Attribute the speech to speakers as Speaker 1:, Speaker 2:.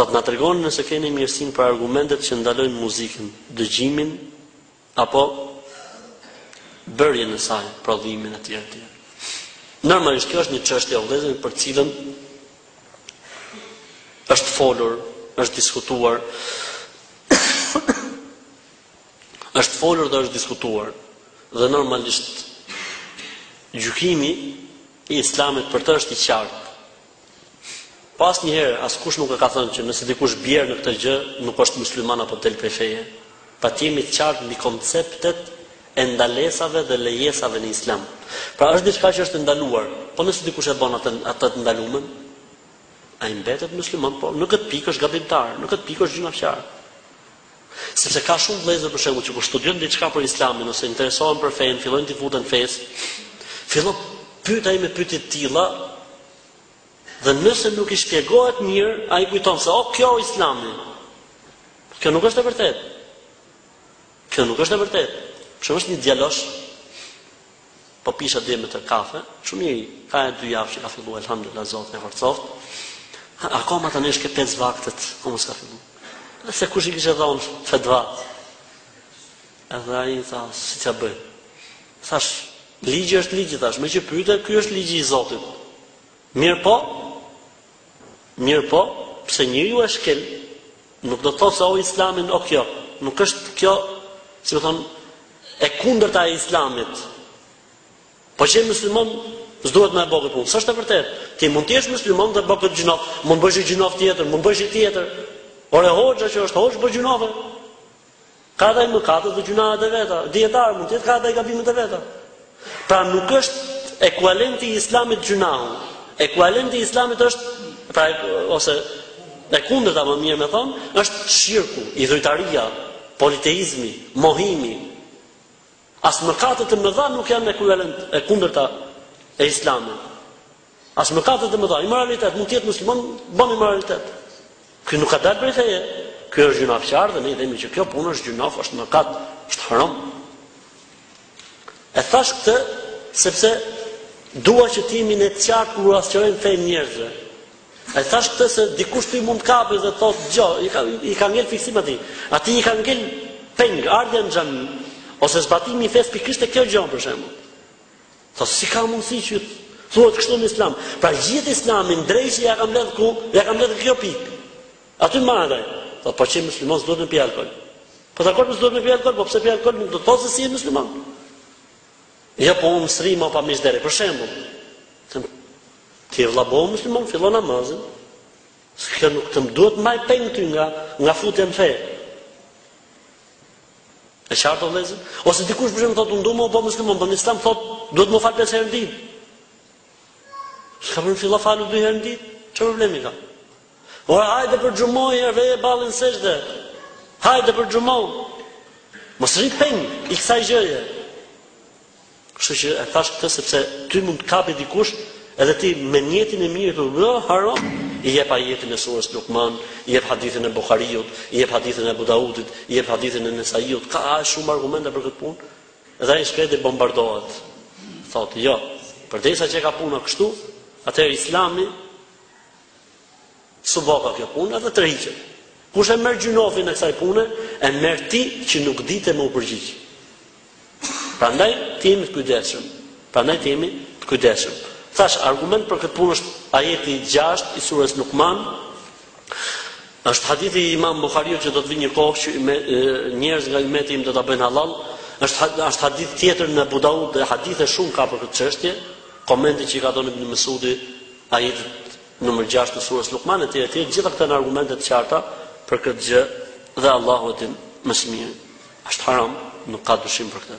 Speaker 1: Thotë na tregoni nëse keni mirësinë për argumentet që ndalojnë muzikën, dëgjimin apo bërjen e saj, prodhimin etj etj. Normalisht kjo është një çështje o vëllezër për të cilën është folur, është diskutuar. është folur dhe është diskutuar dhe normalisht gjykimi i islamit për të është i qartë. Po asnjëherë askush nuk e ka thënë që nëse dikush bie në këtë gjë nuk është musliman apo del prej feje. Pra të jemi të qartë mbi konceptet e ndalesave dhe lejesave në Islam. Pra është diçka që është e ndaluar, po nëse dikush e bën atë atë të ndalumen, ai mbetet musliman, po në këtë pikë është gabimtar, në këtë pikë është gjynafqar. Sepse ka shumë vëllezër për shembull që kur studiojnë diçka për Islamin ose interesohen për fenë, fillojnë t'i futen fesë, fillon pyet ai me pyetje të tilla dhe nëse nuk i shpjegohet mirë, ai kujton se o kjo Islami. Kjo nuk është e vërtetë. Kjo nuk është e vërtetë. Për shembull është një djalosh Po pisha dje me të kafe, shumë mirë, ka e dy javë që ka fillu, elhamdulillah, Zoti e forcoftë. Akoma tani ke 5 vaktet, akoma s'ka fillu. Dhe dikush i kishte dhonë fetva. Edhe ai tha, si t'ia bëj. Thash, ligji është ligj, thash, meqë pyte, ky është ligji i zotit. Mirëpo, Mirëpo, pse njeriu e shkel, nuk do të thotë se o Islamin o kjo, nuk është kjo, si me thonë, e kundërta e Islamit. Po qe muslimon, s'duhet me e bo kët punë. S'është e vërtet, ti mund t'jesh muslimon dhe bo këtë gjynof, mund bësh një gjynof tjetër, mund bësh një tjetër. Ore hoxha që është hoxhë, bo gjynofe. Ka dhe ai mëkatet dhe gjynahet e veta. Dijetar mund të jetë ka dhe ai gabimet e veta. Pra nuk është ekuivalenti i islamit gjynahu. Ekuivalenti i islamit është, pra, ose e kundërta më mirë me thonë, është shirku, idhujtaria, politeizmi, mohimi. As mëkatet e mëdha nuk janë ekuivalent e kundërta e Islamit. As mëkatet e mëdha, imoralitet mund të jetë musliman, bën imoralitet. Ky nuk ka dalë prej feje. Ky është gjynafçar dhe ne i themi që kjo punë është gjynaf, është mëkat, është haram. E thash këtë sepse dua që të jemi ne të qartë kur ua sqarojmë fenë njerëzve. E thash këtë se dikush ti mund të kapësh dhe thotë jo, i ka, i ka ngell fiksim atij. Atij i ka ngell peng, ardhja në xhami, ose zbatimi i fesë për shkak te kjo gjo, për shembull. Tho, si ka mundësi që të thuhet kështu në islam. Pra gjithë islamin, dreqi ia ka lidhë ku, ia ka lidhë te kjo pikë. Aty mandej. Tho, po qe muslimon s'duhet me pi alkool. Po dakord mos me pi alkool, po pse pi alkool nuk do të thotë s'je muslimon. Jo, po më sri, ma pa mish derri. Për shembull, Ti vlla bëhu musliman, fillo namazin. Kjo nuk të duhet me të majt peng ty nga, nga futja në fe. E qartë o vllezën? Ose dikush për shembull thotë, unë du me u bo muslimon, por po në islam thotë, duhet me u falë pesë herë në ditë. S'ka problem fillo falu dy herë në ditë? Ça problemi ka? Ore, hajde për xhuma, e veje ballin sexhde. Hajde për xhuma. Mos rri peng i kësaj gjëje. Kështu që e thash këtë sepse ty mund të kapi dikush edhe ti me nijetin e mirë thu, "Jo, haram." I jep ajetin e surës Luqman, i jep hadithin e Buhariut, i jep hadithin e Abu Daudit, i jep hadithin e Nesaiut, ka aq shumë argumente për këtë punë. Dhe ai shkreti bombardohet. Thotë, "Jo, përderisa qenka puna kështu, atëherë Islami S'u boka kjo punë edhe tërhiqet. Kush e merr gjynahin e kësaj pune, e merr ti që nuk dite me u përgjigj. Prandaj të jemi të kujdesshëm. Prandaj të jemi të kujdesshëm. Thash argument për këtë punë është ajeti 6 i surës Luqman. Është hadithi i Imam Buhariut që do të vijë një kohë që njerëz nga ummeti im do ta bëjnë halal. Është është hadith tjetër në Abu Daud dhe hadithe shumë ka për këtë çështje. Komenti që i ka dhënë Ibn Mesudi ajetit Numër gjashtë të Surës Lukman etj etj të gjitha këto janë argumente të qarta për këtë gjë dhe Allahu e din më së miri. Është haram, nuk ka dyshim për këtë.